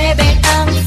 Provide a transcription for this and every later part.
में बेटा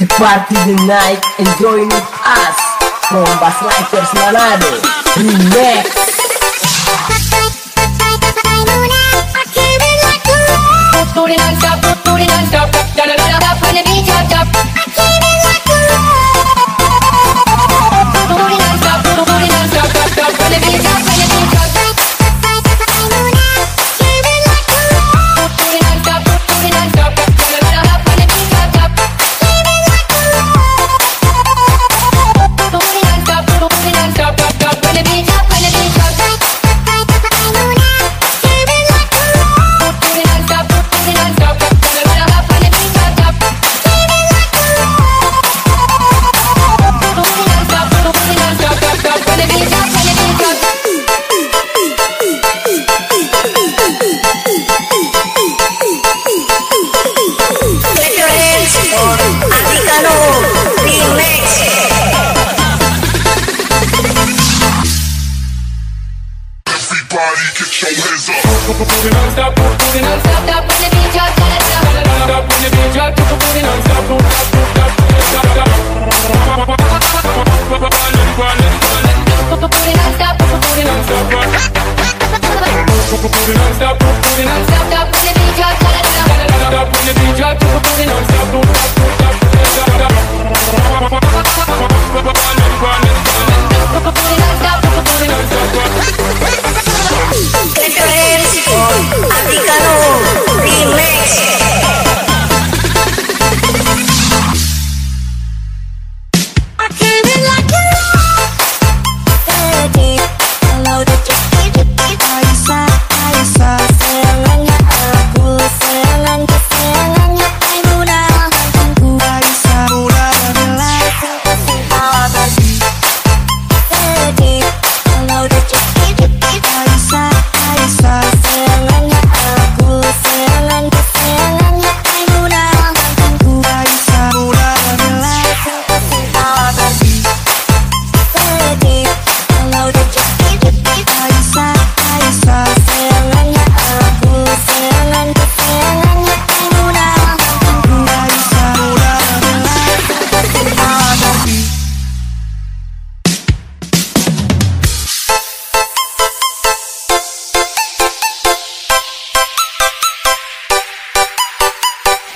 The party tonight, enjoying with us. from Bombas Life Manado. Next! Everybody get your hands up. Moving on stop, moving on stop, stop when the beat drop, stop, stop. Moving stop when the beat drop, stop, moving on stop, stop, stop, stop, stop. Moving on stop, moving on stop, moving on stop, moving on stop, stop when the beat drop, stop, stop, stop when the beat drop, stop, moving on stop, stop.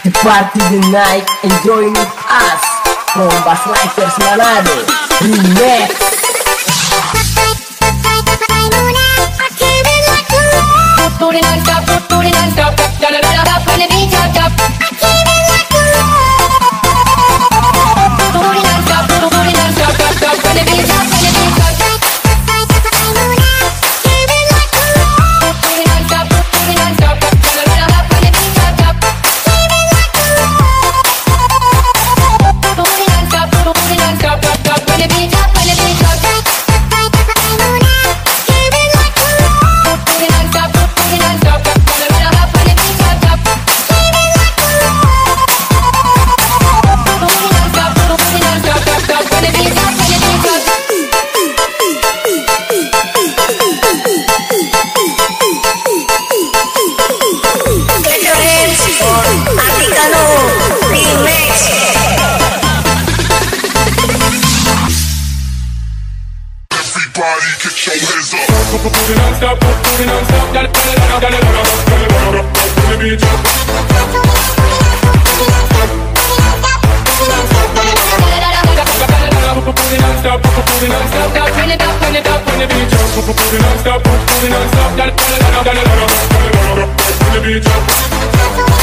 The party the night, join with us From Bass Lifers Manado. Remix Put it on top, put it on top, da da da da, the beat, top. non-stop, moving non-stop, beat turn it up, turn it up, turn the beat up.